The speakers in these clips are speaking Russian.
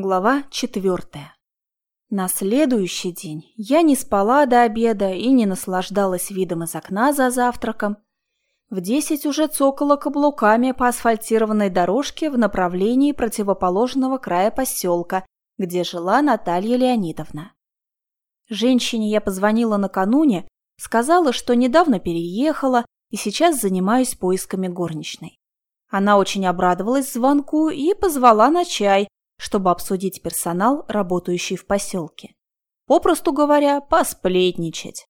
Глава четвертая. На следующий день я не спала до обеда и не наслаждалась видом из окна за завтраком. В десять уже цокала каблуками по асфальтированной дорожке в направлении противоположного края поселка, где жила Наталья Леонидовна. Женщине я позвонила накануне, сказала, что недавно переехала и сейчас занимаюсь поисками горничной. Она очень обрадовалась звонку и позвала на чай, чтобы обсудить персонал, работающий в поселке. Попросту говоря, посплетничать.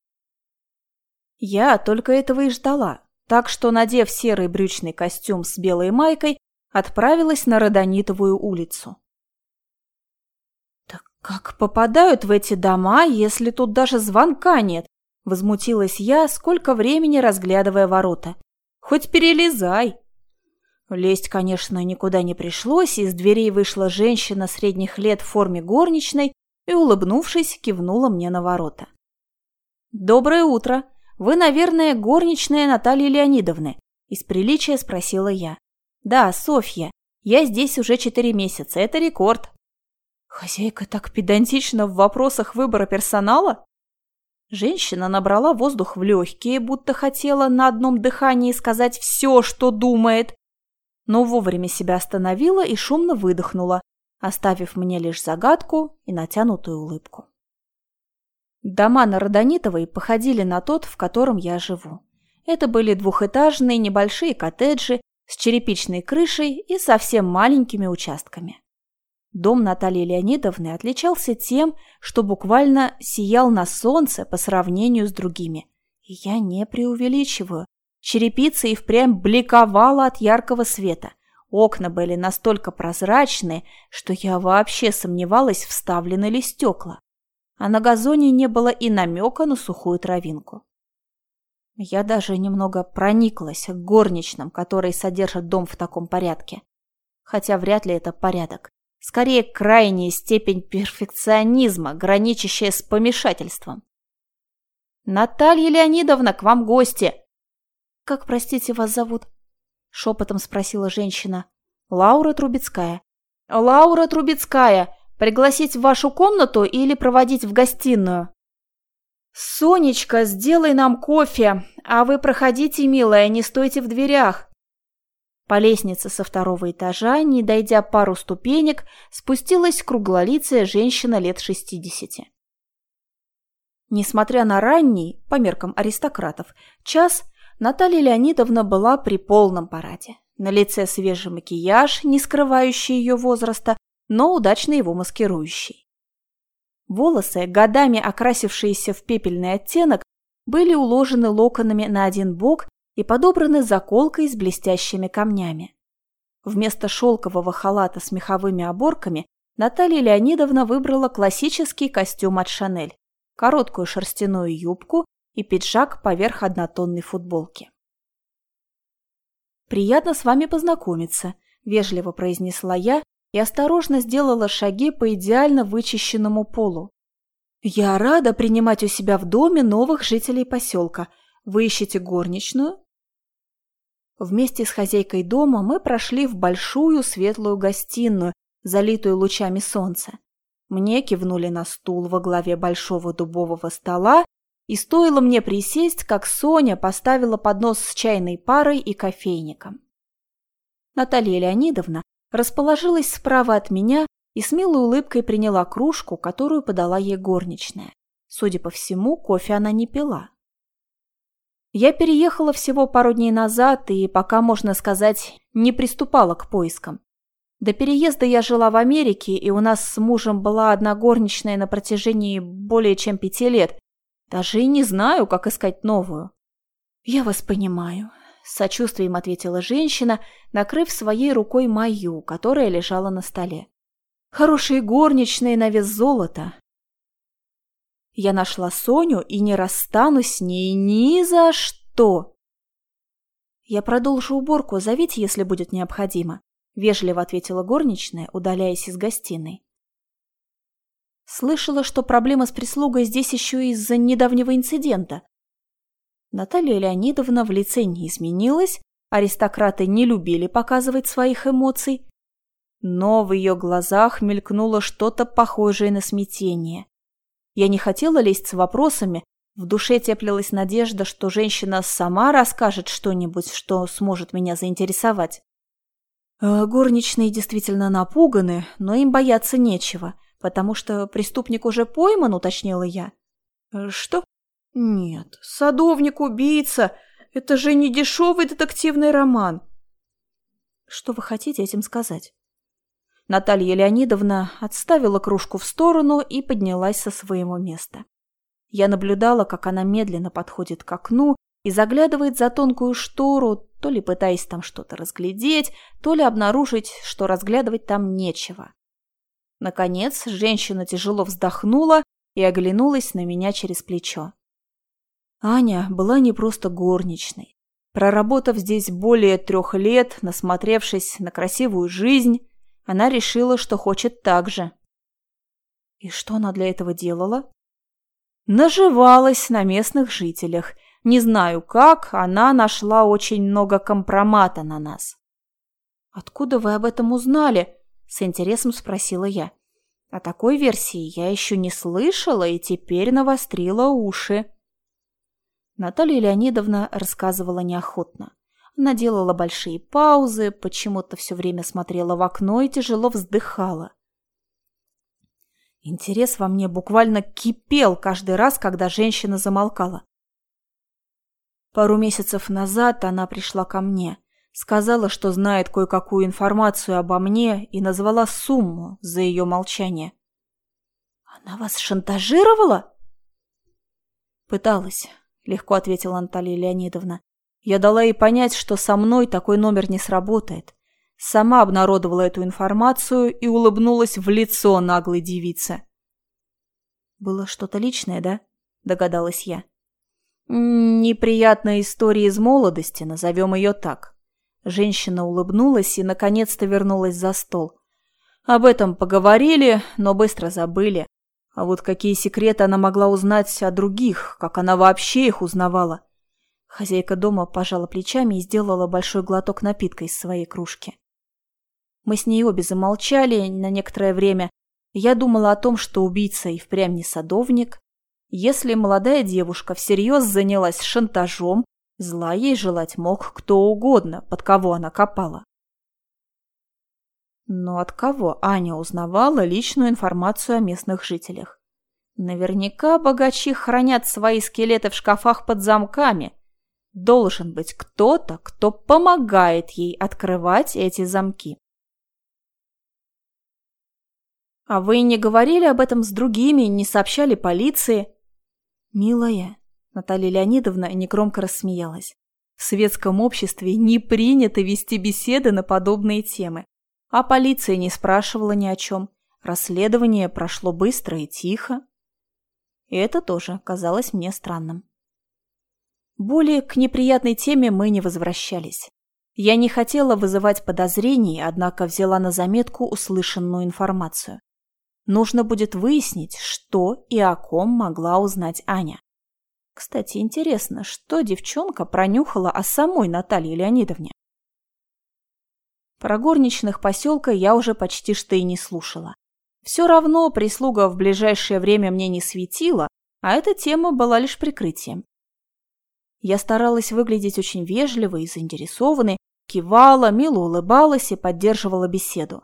Я только этого и ждала, так что, надев серый брючный костюм с белой майкой, отправилась на Родонитовую улицу. «Так как попадают в эти дома, если тут даже звонка нет?» Возмутилась я, сколько времени разглядывая ворота. «Хоть перелезай!» Лезть, конечно, никуда не пришлось, из дверей вышла женщина средних лет в форме горничной и, улыбнувшись, кивнула мне на ворота. «Доброе утро! Вы, наверное, горничная Натальи Леонидовны?» Из приличия спросила я. «Да, Софья. Я здесь уже четыре месяца. Это рекорд». «Хозяйка так педантична в вопросах выбора персонала?» Женщина набрала воздух в легкие, будто хотела на одном дыхании сказать все, что думает, но вовремя себя остановила и шумно выдохнула, оставив мне лишь загадку и натянутую улыбку. Дома на Родонитовой походили на тот, в котором я живу. Это были двухэтажные небольшие коттеджи с черепичной крышей и совсем маленькими участками. Дом Натальи Леонидовны отличался тем, что буквально сиял на солнце по сравнению с другими. И я не преувеличиваю. Черепица и впрямь бликовала от яркого света. Окна были настолько прозрачные, что я вообще сомневалась, вставлены ли стекла. А на газоне не было и намека на сухую травинку. Я даже немного прониклась к горничным, которые содержат дом в таком порядке. Хотя вряд ли это порядок. Скорее, крайняя степень перфекционизма, граничащая с помешательством. «Наталья Леонидовна, к вам гости!» «Как, простите, вас зовут?» — шепотом спросила женщина. «Лаура Трубецкая». «Лаура Трубецкая! Пригласить в вашу комнату или проводить в гостиную?» «Сонечка, сделай нам кофе, а вы проходите, милая, не стойте в дверях». По лестнице со второго этажа, не дойдя пару ступенек, спустилась круглолицая женщина лет шестидесяти. Несмотря на ранний, по меркам аристократов, час – Наталья Леонидовна была при полном параде. На лице свежий макияж, не скрывающий ее возраста, но удачно его маскирующий. Волосы, годами окрасившиеся в пепельный оттенок, были уложены локонами на один бок и подобраны заколкой с блестящими камнями. Вместо шелкового халата с меховыми оборками Наталья Леонидовна выбрала классический костюм от Шанель, короткую шерстяную юбку и пиджак поверх однотонной футболки. «Приятно с вами познакомиться», – вежливо произнесла я и осторожно сделала шаги по идеально вычищенному полу. «Я рада принимать у себя в доме новых жителей поселка. Вы ищете горничную?» Вместе с хозяйкой дома мы прошли в большую светлую гостиную, залитую лучами солнца. Мне кивнули на стул во главе большого дубового стола и стоило мне присесть, как Соня поставила поднос с чайной парой и кофейником. Наталья Леонидовна расположилась справа от меня и с милой улыбкой приняла кружку, которую подала ей горничная. Судя по всему, кофе она не пила. Я переехала всего пару дней назад и, пока можно сказать, не приступала к поискам. До переезда я жила в Америке, и у нас с мужем была одна горничная на протяжении более чем пяти лет, даже и не знаю, как искать новую. Я вас понимаю, с сочувствием ответила женщина, накрыв своей рукой мою, которая лежала на столе. Хорошие горничные на вес золота. Я нашла Соню и не расстанусь с ней ни за что. Я продолжу уборку, зовите, если будет необходимо, вежливо ответила горничная, удаляясь из гостиной. Слышала, что проблема с прислугой здесь еще из-за недавнего инцидента. Наталья Леонидовна в лице не изменилась, аристократы не любили показывать своих эмоций. Но в ее глазах мелькнуло что-то похожее на смятение. Я не хотела лезть с вопросами, в душе теплилась надежда, что женщина сама расскажет что-нибудь, что сможет меня заинтересовать. Э, горничные действительно напуганы, но им бояться нечего, потому что преступник уже пойман, уточнила я. «Э, что? Нет, садовник-убийца. Это же не дешевый детективный роман. Что вы хотите этим сказать? Наталья Леонидовна отставила кружку в сторону и поднялась со своего места. Я наблюдала, как она медленно подходит к окну и заглядывает за тонкую штору, то ли пытаясь там что-то разглядеть, то ли обнаружить, что разглядывать там нечего. Наконец, женщина тяжело вздохнула и оглянулась на меня через плечо. Аня была не просто горничной. Проработав здесь более трех лет, насмотревшись на красивую жизнь, она решила, что хочет так же. И что она для этого делала? наживалась на местных жителях. Не знаю как, она нашла очень много компромата на нас. «Откуда вы об этом узнали?» – с интересом спросила я. О такой версии я еще не слышала и теперь навострила уши. Наталья Леонидовна рассказывала неохотно. Она делала большие паузы, почему-то все время смотрела в окно и тяжело вздыхала. Интерес во мне буквально кипел каждый раз, когда женщина замолкала. Пару месяцев назад она пришла ко мне, сказала, что знает кое-какую информацию обо мне и назвала сумму за ее молчание. «Она вас шантажировала?» «Пыталась», — легко ответила Наталья Леонидовна. «Я дала ей понять, что со мной такой номер не сработает сама обнародовала эту информацию и улыбнулась в лицо наглой девице. «Было что-то личное, да?» – догадалась я. «Неприятная история из молодости, назовем ее так». Женщина улыбнулась и наконец-то вернулась за стол. Об этом поговорили, но быстро забыли. А вот какие секреты она могла узнать о других, как она вообще их узнавала. Хозяйка дома пожала плечами и сделала большой глоток напитка из своей кружки. Мы с ней обе замолчали на некоторое время. Я думала о том, что убийца и впрямь не садовник. Если молодая девушка всерьез занялась шантажом, зла ей желать мог кто угодно, под кого она копала. Но от кого Аня узнавала личную информацию о местных жителях? Наверняка богачи хранят свои скелеты в шкафах под замками. Должен быть кто-то, кто помогает ей открывать эти замки. «А вы не говорили об этом с другими, не сообщали полиции?» «Милая», — Наталья Леонидовна негромко рассмеялась. «В светском обществе не принято вести беседы на подобные темы. А полиция не спрашивала ни о чем. Расследование прошло быстро и тихо. И это тоже казалось мне странным. Более к неприятной теме мы не возвращались. Я не хотела вызывать подозрений, однако взяла на заметку услышанную информацию. Нужно будет выяснить, что и о ком могла узнать Аня. Кстати, интересно, что девчонка пронюхала о самой Наталье Леонидовне? Про горничных поселка я уже почти что и не слушала. Все равно прислуга в ближайшее время мне не светила, а эта тема была лишь прикрытием. Я старалась выглядеть очень вежливой и заинтересованной, кивала, мило улыбалась и поддерживала беседу.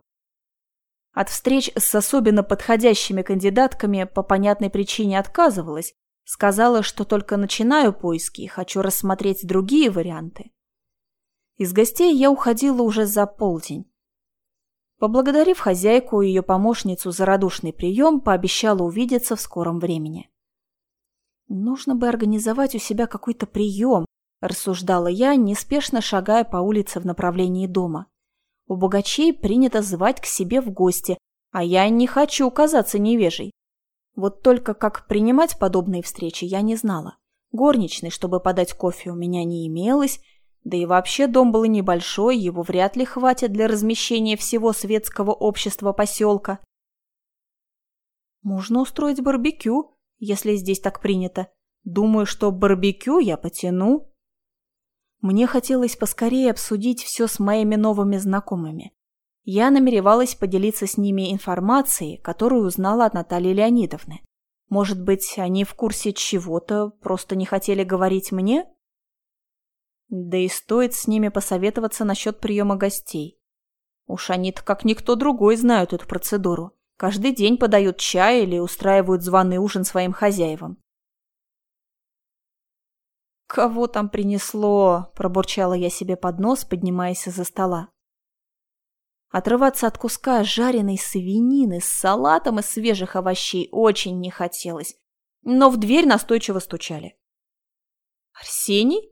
От встреч с особенно подходящими кандидатками по понятной причине отказывалась. Сказала, что только начинаю поиски и хочу рассмотреть другие варианты. Из гостей я уходила уже за полдень. Поблагодарив хозяйку и ее помощницу за радушный прием, пообещала увидеться в скором времени. «Нужно бы организовать у себя какой-то прием», – рассуждала я, неспешно шагая по улице в направлении дома. У богачей принято звать к себе в гости, а я не хочу казаться невежей. Вот только как принимать подобные встречи я не знала. Горничной, чтобы подать кофе, у меня не имелось, да и вообще дом был небольшой, его вряд ли хватит для размещения всего светского общества поселка. Можно устроить барбекю, если здесь так принято. Думаю, что барбекю я потяну. Мне хотелось поскорее обсудить все с моими новыми знакомыми. Я намеревалась поделиться с ними информацией, которую узнала от Натальи Леонидовны. Может быть, они в курсе чего-то, просто не хотели говорить мне? Да и стоит с ними посоветоваться насчет приема гостей. Уж они-то как никто другой знают эту процедуру. Каждый день подают чай или устраивают званый ужин своим хозяевам. «Кого там принесло?» – пробурчала я себе под нос, поднимаясь из-за стола. Отрываться от куска жареной свинины с салатом из свежих овощей очень не хотелось, но в дверь настойчиво стучали. «Арсений?»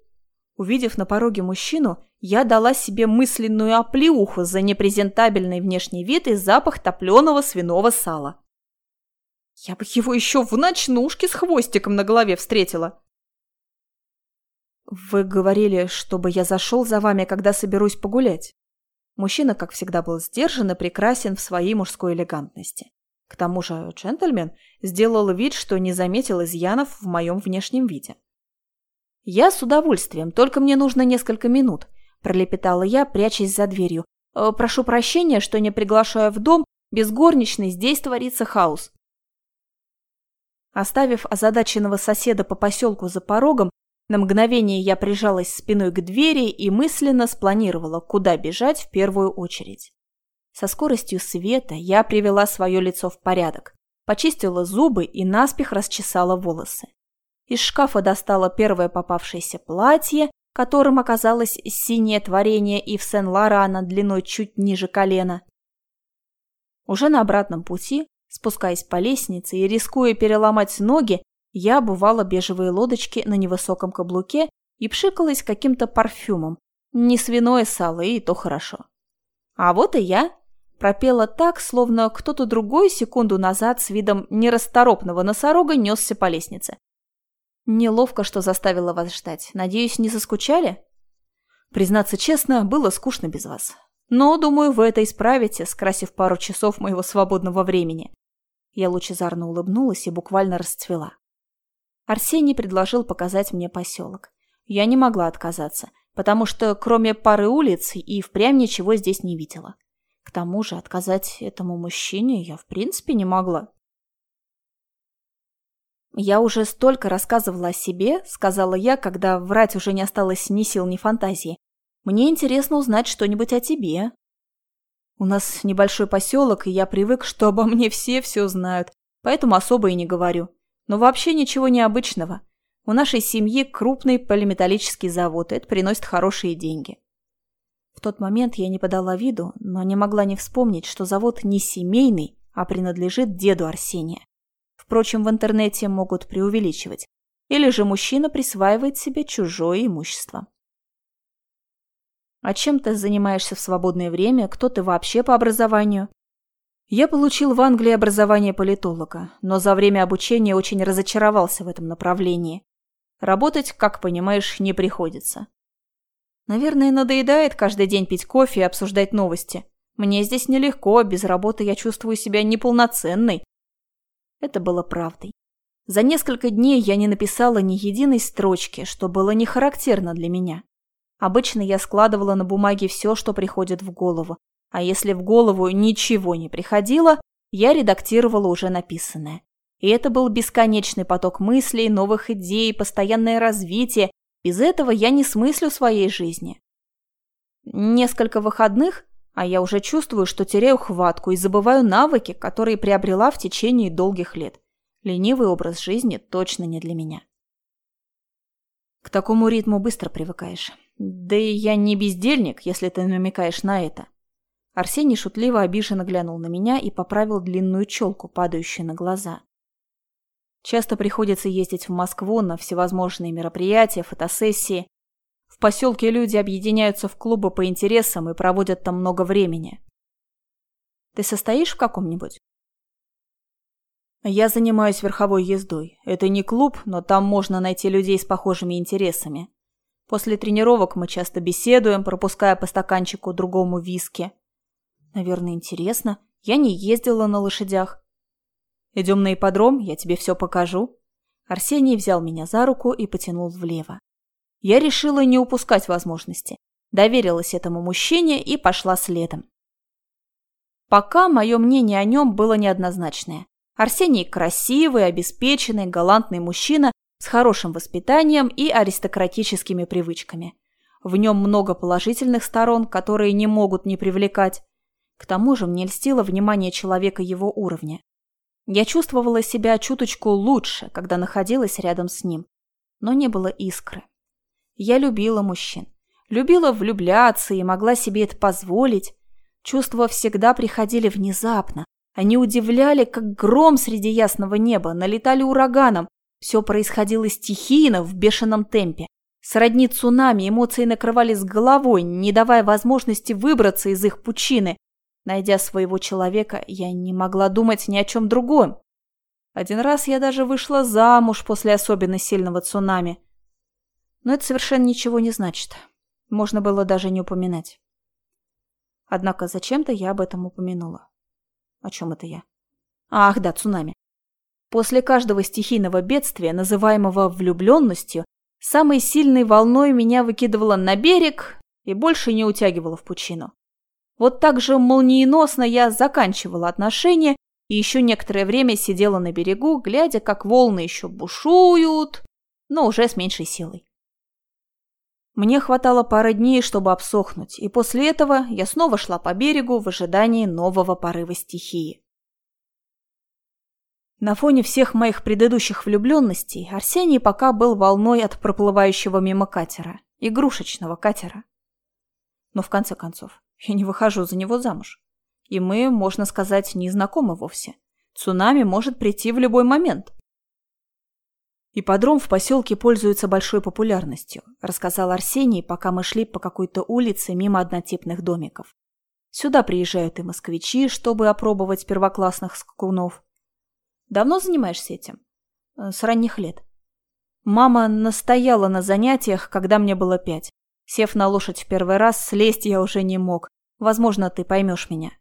Увидев на пороге мужчину, я дала себе мысленную оплеуху за непрезентабельный внешний вид и запах топленого свиного сала. Я бы его еще в ночнушке с хвостиком на голове встретила. «Вы говорили, чтобы я зашел за вами, когда соберусь погулять». Мужчина, как всегда, был сдержан и прекрасен в своей мужской элегантности. К тому же джентльмен сделал вид, что не заметил изъянов в моем внешнем виде. «Я с удовольствием, только мне нужно несколько минут», – пролепетала я, прячась за дверью. «Э, «Прошу прощения, что не приглашаю в дом, без горничной здесь творится хаос». Оставив озадаченного соседа по поселку за порогом, на мгновение я прижалась спиной к двери и мысленно спланировала, куда бежать в первую очередь. Со скоростью света я привела свое лицо в порядок, почистила зубы и наспех расчесала волосы. Из шкафа достала первое попавшееся платье, которым оказалось синее творение Ив Сен-Лорана длиной чуть ниже колена. Уже на обратном пути, спускаясь по лестнице и рискуя переломать ноги, я обувала бежевые лодочки на невысоком каблуке и пшикалась каким-то парфюмом. Не свиное сало, и то хорошо. А вот и я. Пропела так, словно кто-то другой секунду назад с видом нерасторопного носорога несся по лестнице. Неловко, что заставила вас ждать. Надеюсь, не заскучали? Признаться честно, было скучно без вас. Но, думаю, вы это исправите, скрасив пару часов моего свободного времени. Я лучезарно улыбнулась и буквально расцвела. Арсений предложил показать мне поселок. Я не могла отказаться, потому что кроме пары улиц и впрямь ничего здесь не видела. К тому же отказать этому мужчине я в принципе не могла. «Я уже столько рассказывала о себе», — сказала я, когда врать уже не осталось ни сил, ни фантазии. «Мне интересно узнать что-нибудь о тебе». «У нас небольшой поселок, и я привык, что обо мне все все знают, поэтому особо и не говорю. Но вообще ничего необычного. У нашей семьи крупный полиметаллический завод, это приносит хорошие деньги. В тот момент я не подала виду, но не могла не вспомнить, что завод не семейный, а принадлежит деду Арсения. Впрочем, в интернете могут преувеличивать. Или же мужчина присваивает себе чужое имущество. А чем ты занимаешься в свободное время? Кто ты вообще по образованию? Я получил в Англии образование политолога, но за время обучения очень разочаровался в этом направлении. Работать, как понимаешь, не приходится. Наверное, надоедает каждый день пить кофе и обсуждать новости. Мне здесь нелегко, без работы я чувствую себя неполноценной. Это было правдой. За несколько дней я не написала ни единой строчки, что было не характерно для меня. Обычно я складывала на бумаге все, что приходит в голову, а если в голову ничего не приходило, я редактировала уже написанное. И это был бесконечный поток мыслей, новых идей, постоянное развитие. Без этого я не смыслю своей жизни. Несколько выходных, а я уже чувствую, что теряю хватку и забываю навыки, которые приобрела в течение долгих лет. Ленивый образ жизни точно не для меня. К такому ритму быстро привыкаешь. Да и я не бездельник, если ты намекаешь на это. Арсений шутливо обиженно глянул на меня и поправил длинную челку, падающую на глаза. Часто приходится ездить в Москву на всевозможные мероприятия, фотосессии. В поселке люди объединяются в клубы по интересам и проводят там много времени. Ты состоишь в каком-нибудь? Я занимаюсь верховой ездой. Это не клуб, но там можно найти людей с похожими интересами. После тренировок мы часто беседуем, пропуская по стаканчику другому виски. Наверное, интересно. Я не ездила на лошадях. Идем на ипподром, я тебе все покажу. Арсений взял меня за руку и потянул влево. Я решила не упускать возможности. Доверилась этому мужчине и пошла следом. Пока мое мнение о нем было неоднозначное. Арсений красивый, обеспеченный, галантный мужчина с хорошим воспитанием и аристократическими привычками. В нем много положительных сторон, которые не могут не привлекать. К тому же мне льстило внимание человека его уровня. Я чувствовала себя чуточку лучше, когда находилась рядом с ним. Но не было искры. Я любила мужчин. Любила влюбляться и могла себе это позволить. Чувства всегда приходили внезапно. Они удивляли, как гром среди ясного неба, налетали ураганом. Все происходило стихийно, в бешеном темпе. Сродни цунами эмоции накрывали с головой, не давая возможности выбраться из их пучины. Найдя своего человека, я не могла думать ни о чем другом. Один раз я даже вышла замуж после особенно сильного цунами. Но это совершенно ничего не значит. Можно было даже не упоминать. Однако зачем-то я об этом упомянула. О чем это я? Ах, да, цунами. После каждого стихийного бедствия, называемого влюбленностью, самой сильной волной меня выкидывало на берег и больше не утягивало в пучину. Вот так же молниеносно я заканчивала отношения и еще некоторое время сидела на берегу, глядя, как волны еще бушуют, но уже с меньшей силой. Мне хватало пары дней, чтобы обсохнуть, и после этого я снова шла по берегу в ожидании нового порыва стихии. На фоне всех моих предыдущих влюбленностей Арсений пока был волной от проплывающего мимо катера, игрушечного катера. Но в конце концов, я не выхожу за него замуж. И мы, можно сказать, не знакомы вовсе. Цунами может прийти в любой момент. «Ипподром в поселке пользуется большой популярностью», рассказал Арсений, пока мы шли по какой-то улице мимо однотипных домиков. «Сюда приезжают и москвичи, чтобы опробовать первоклассных скакунов, Давно занимаешься этим? Э, с ранних лет. Мама настояла на занятиях, когда мне было пять. Сев на лошадь в первый раз, слезть я уже не мог. Возможно, ты поймешь меня.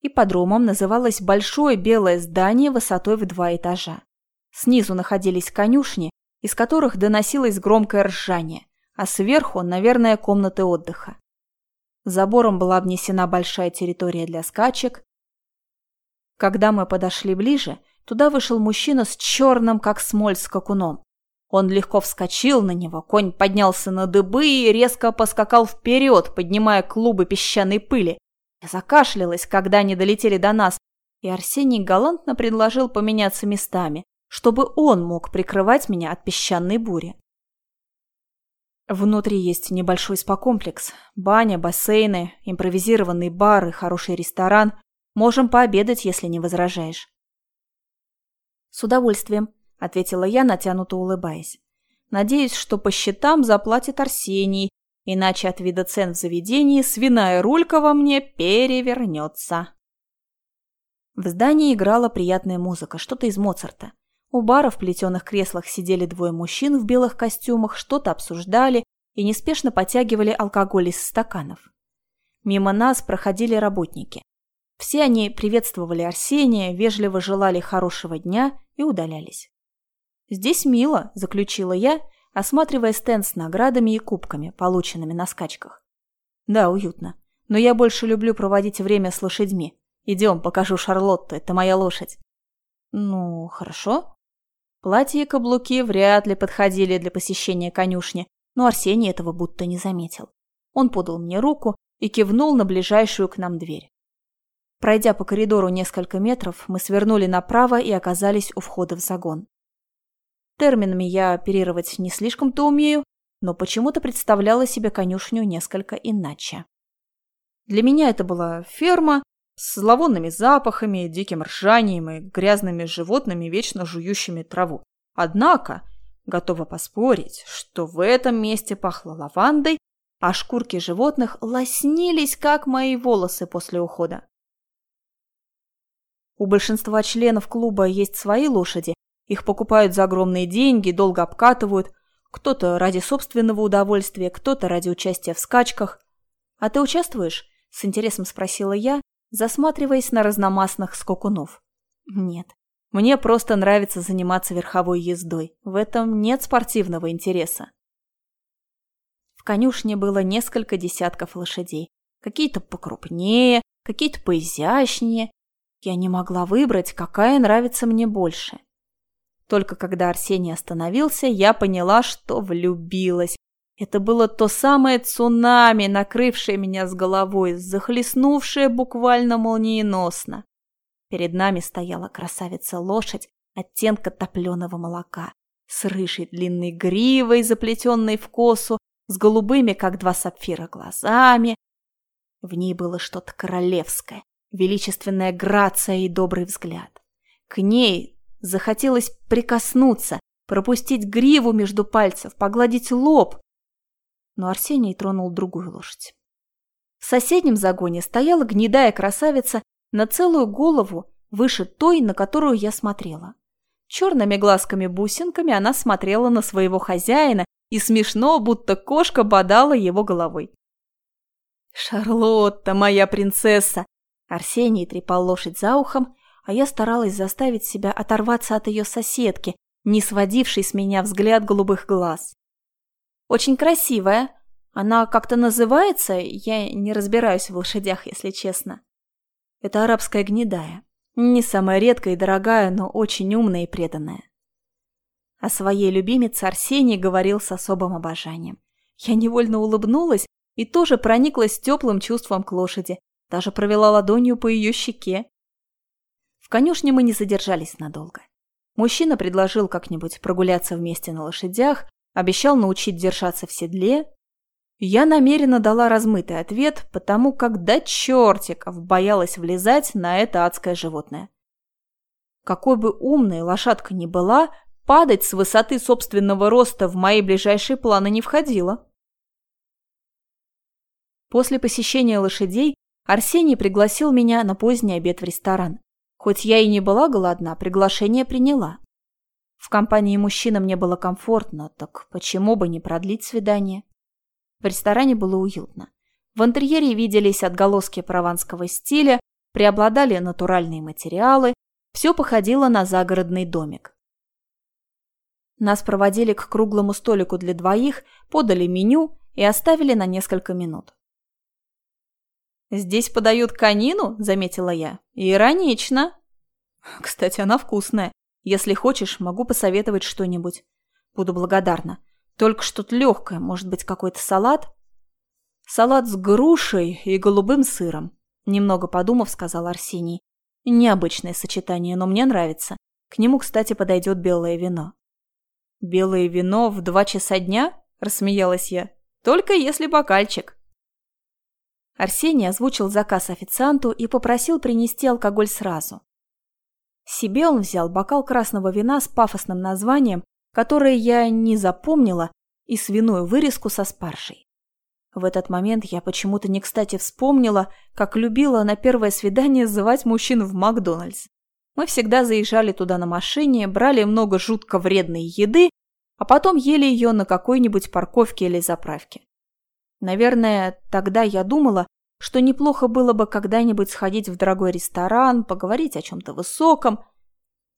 Ипподромом называлось большое белое здание высотой в два этажа. Снизу находились конюшни, из которых доносилось громкое ржание, а сверху, наверное, комнаты отдыха. Забором была обнесена большая территория для скачек, когда мы подошли ближе, туда вышел мужчина с черным, как смоль, скакуном. Он легко вскочил на него, конь поднялся на дыбы и резко поскакал вперед, поднимая клубы песчаной пыли. Я закашлялась, когда они долетели до нас, и Арсений галантно предложил поменяться местами, чтобы он мог прикрывать меня от песчаной бури. Внутри есть небольшой спа-комплекс, баня, бассейны, импровизированный бар и хороший ресторан. Можем пообедать, если не возражаешь. С удовольствием, ответила я, натянуто улыбаясь. Надеюсь, что по счетам заплатит Арсений, иначе от вида цен в заведении свиная рулька во мне перевернется. В здании играла приятная музыка, что-то из Моцарта. У бара в плетеных креслах сидели двое мужчин в белых костюмах, что-то обсуждали и неспешно потягивали алкоголь из стаканов. Мимо нас проходили работники. Все они приветствовали Арсения, вежливо желали хорошего дня и удалялись. «Здесь мило», – заключила я, осматривая стенд с наградами и кубками, полученными на скачках. «Да, уютно. Но я больше люблю проводить время с лошадьми. Идем, покажу Шарлотту, это моя лошадь». «Ну, хорошо». Платье и каблуки вряд ли подходили для посещения конюшни, но Арсений этого будто не заметил. Он подал мне руку и кивнул на ближайшую к нам дверь. Пройдя по коридору несколько метров, мы свернули направо и оказались у входа в загон. Терминами я оперировать не слишком-то умею, но почему-то представляла себе конюшню несколько иначе. Для меня это была ферма с зловонными запахами, диким ржанием и грязными животными, вечно жующими траву. Однако, готова поспорить, что в этом месте пахло лавандой, а шкурки животных лоснились, как мои волосы после ухода. У большинства членов клуба есть свои лошади. Их покупают за огромные деньги, долго обкатывают. Кто-то ради собственного удовольствия, кто-то ради участия в скачках. «А ты участвуешь?» – с интересом спросила я, засматриваясь на разномастных скакунов. «Нет. Мне просто нравится заниматься верховой ездой. В этом нет спортивного интереса». В конюшне было несколько десятков лошадей. Какие-то покрупнее, какие-то поизящнее. Я не могла выбрать, какая нравится мне больше. Только когда Арсений остановился, я поняла, что влюбилась. Это было то самое цунами, накрывшее меня с головой, захлестнувшее буквально молниеносно. Перед нами стояла красавица-лошадь оттенка топленого молока, с рыжей длинной гривой, заплетенной в косу, с голубыми, как два сапфира, глазами. В ней было что-то королевское, величественная грация и добрый взгляд. К ней захотелось прикоснуться, пропустить гриву между пальцев, погладить лоб. Но Арсений тронул другую лошадь. В соседнем загоне стояла гнедая красавица на целую голову выше той, на которую я смотрела. Черными глазками-бусинками она смотрела на своего хозяина и смешно, будто кошка бодала его головой. «Шарлотта, моя принцесса!» Арсений трепал лошадь за ухом, а я старалась заставить себя оторваться от ее соседки, не сводившей с меня взгляд голубых глаз. «Очень красивая. Она как-то называется? Я не разбираюсь в лошадях, если честно». Это арабская гнедая. Не самая редкая и дорогая, но очень умная и преданная. О своей любимице Арсений говорил с особым обожанием. Я невольно улыбнулась и тоже прониклась теплым чувством к лошади, даже провела ладонью по ее щеке. В конюшне мы не задержались надолго. Мужчина предложил как-нибудь прогуляться вместе на лошадях, обещал научить держаться в седле, я намеренно дала размытый ответ, потому как до чертиков боялась влезать на это адское животное. Какой бы умной лошадка ни была, падать с высоты собственного роста в мои ближайшие планы не входило. После посещения лошадей Арсений пригласил меня на поздний обед в ресторан. Хоть я и не была голодна, приглашение приняла. В компании мужчины мне было комфортно, так почему бы не продлить свидание? В ресторане было уютно. В интерьере виделись отголоски прованского стиля, преобладали натуральные материалы, все походило на загородный домик. Нас проводили к круглому столику для двоих, подали меню и оставили на несколько минут. «Здесь подают конину», — заметила я. «Иронично». «Кстати, она вкусная. Если хочешь, могу посоветовать что-нибудь. Буду благодарна. Только что-то легкое, может быть, какой-то салат? Салат с грушей и голубым сыром. Немного подумав, сказал Арсений. Необычное сочетание, но мне нравится. К нему, кстати, подойдет белое вино. «Белое вино в два часа дня?» – рассмеялась я. «Только если бокальчик». Арсений озвучил заказ официанту и попросил принести алкоголь сразу. Себе он взял бокал красного вина с пафосным названием которое я не запомнила, и свиную вырезку со спаржей. В этот момент я почему-то не кстати вспомнила, как любила на первое свидание звать мужчин в Макдональдс. Мы всегда заезжали туда на машине, брали много жутко вредной еды, а потом ели ее на какой-нибудь парковке или заправке. Наверное, тогда я думала, что неплохо было бы когда-нибудь сходить в дорогой ресторан, поговорить о чем-то высоком.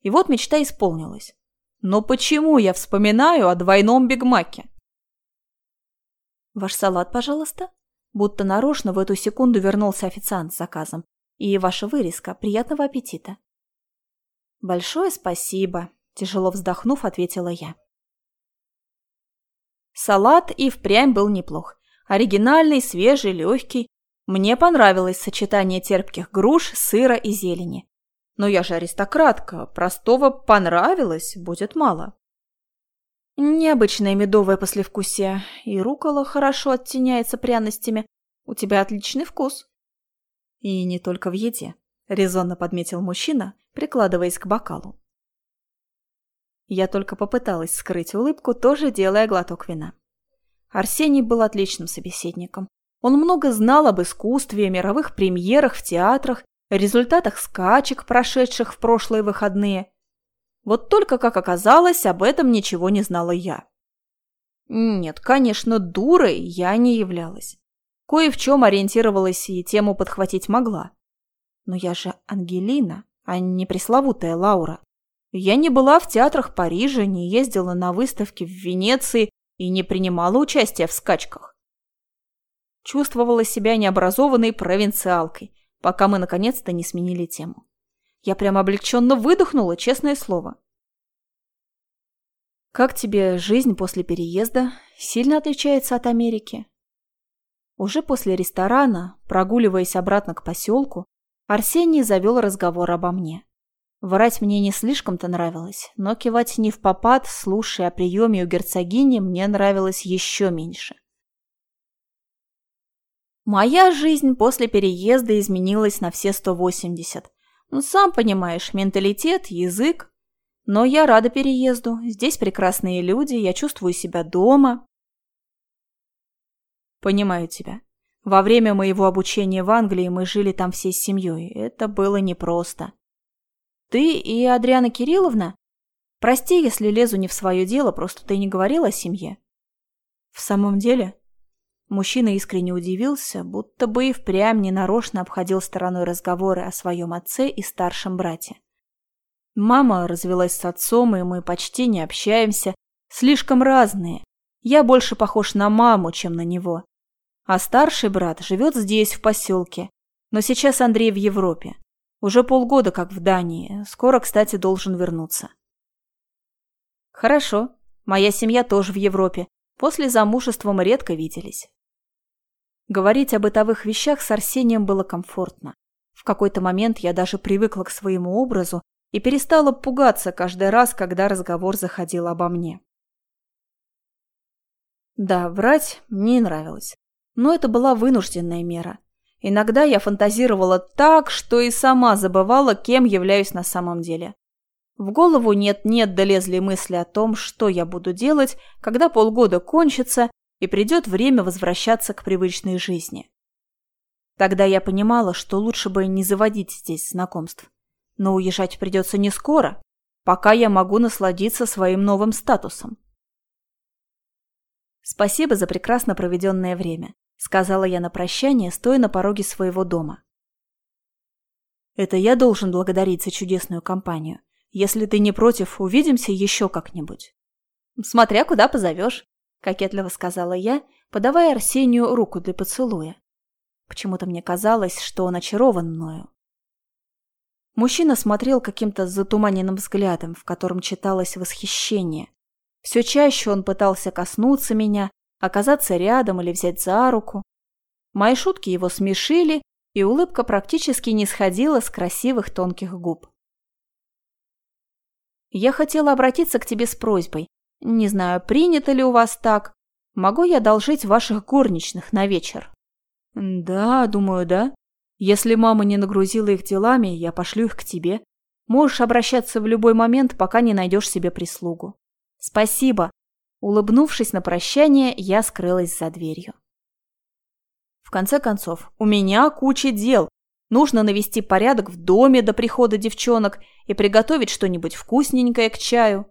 И вот мечта исполнилась. Но почему я вспоминаю о двойном бигмаке? Ваш салат, пожалуйста. Будто нарочно в эту секунду вернулся официант с заказом. И ваша вырезка. Приятного аппетита. Большое спасибо, тяжело вздохнув, ответила я. Салат и впрямь был неплох. Оригинальный, свежий, легкий. Мне понравилось сочетание терпких груш, сыра и зелени. Но я же аристократка, простого понравилось будет мало. Необычное медовое послевкусие, и рукола хорошо оттеняется пряностями. У тебя отличный вкус. И не только в еде, резонно подметил мужчина, прикладываясь к бокалу. Я только попыталась скрыть улыбку, тоже делая глоток вина. Арсений был отличным собеседником. Он много знал об искусстве, мировых премьерах в театрах результатах скачек, прошедших в прошлые выходные. Вот только, как оказалось, об этом ничего не знала я. Нет, конечно, дурой я не являлась. Кое в чем ориентировалась и тему подхватить могла. Но я же Ангелина, а не пресловутая Лаура. Я не была в театрах Парижа, не ездила на выставки в Венеции и не принимала участия в скачках. Чувствовала себя необразованной провинциалкой, пока мы наконец-то не сменили тему. Я прямо облегченно выдохнула, честное слово. Как тебе жизнь после переезда? Сильно отличается от Америки? Уже после ресторана, прогуливаясь обратно к поселку, Арсений завел разговор обо мне. Врать мне не слишком-то нравилось, но кивать не в попад, слушая о приеме у герцогини, мне нравилось еще меньше. Моя жизнь после переезда изменилась на все 180. Ну, сам понимаешь, менталитет, язык. Но я рада переезду. Здесь прекрасные люди, я чувствую себя дома. Понимаю тебя. Во время моего обучения в Англии мы жили там всей семьей. Это было непросто. Ты и Адриана Кирилловна? Прости, если лезу не в свое дело, просто ты не говорила о семье. В самом деле? Мужчина искренне удивился, будто бы и впрямь ненарочно обходил стороной разговоры о своем отце и старшем брате. Мама развелась с отцом, и мы почти не общаемся. Слишком разные. Я больше похож на маму, чем на него. А старший брат живет здесь, в поселке. Но сейчас Андрей в Европе. Уже полгода как в Дании. Скоро, кстати, должен вернуться. Хорошо. Моя семья тоже в Европе. После замужества мы редко виделись. Говорить о бытовых вещах с Арсением было комфортно. В какой-то момент я даже привыкла к своему образу и перестала пугаться каждый раз, когда разговор заходил обо мне. Да, врать мне не нравилось. Но это была вынужденная мера. Иногда я фантазировала так, что и сама забывала, кем являюсь на самом деле. В голову нет-нет долезли мысли о том, что я буду делать, когда полгода кончится и придет время возвращаться к привычной жизни. Тогда я понимала, что лучше бы не заводить здесь знакомств. Но уезжать придется не скоро, пока я могу насладиться своим новым статусом. «Спасибо за прекрасно проведенное время», — сказала я на прощание, стоя на пороге своего дома. «Это я должен благодарить за чудесную компанию. Если ты не против, увидимся еще как-нибудь». «Смотря куда позовешь», — кокетливо сказала я, подавая Арсению руку для поцелуя. Почему-то мне казалось, что он очарован мною. Мужчина смотрел каким-то затуманенным взглядом, в котором читалось восхищение. Все чаще он пытался коснуться меня, оказаться рядом или взять за руку. Мои шутки его смешили, и улыбка практически не сходила с красивых тонких губ. «Я хотела обратиться к тебе с просьбой. Не знаю, принято ли у вас так. Могу я одолжить ваших горничных на вечер? Да, думаю, да. Если мама не нагрузила их делами, я пошлю их к тебе. Можешь обращаться в любой момент, пока не найдешь себе прислугу. Спасибо. Улыбнувшись на прощание, я скрылась за дверью. В конце концов, у меня куча дел. Нужно навести порядок в доме до прихода девчонок и приготовить что-нибудь вкусненькое к чаю.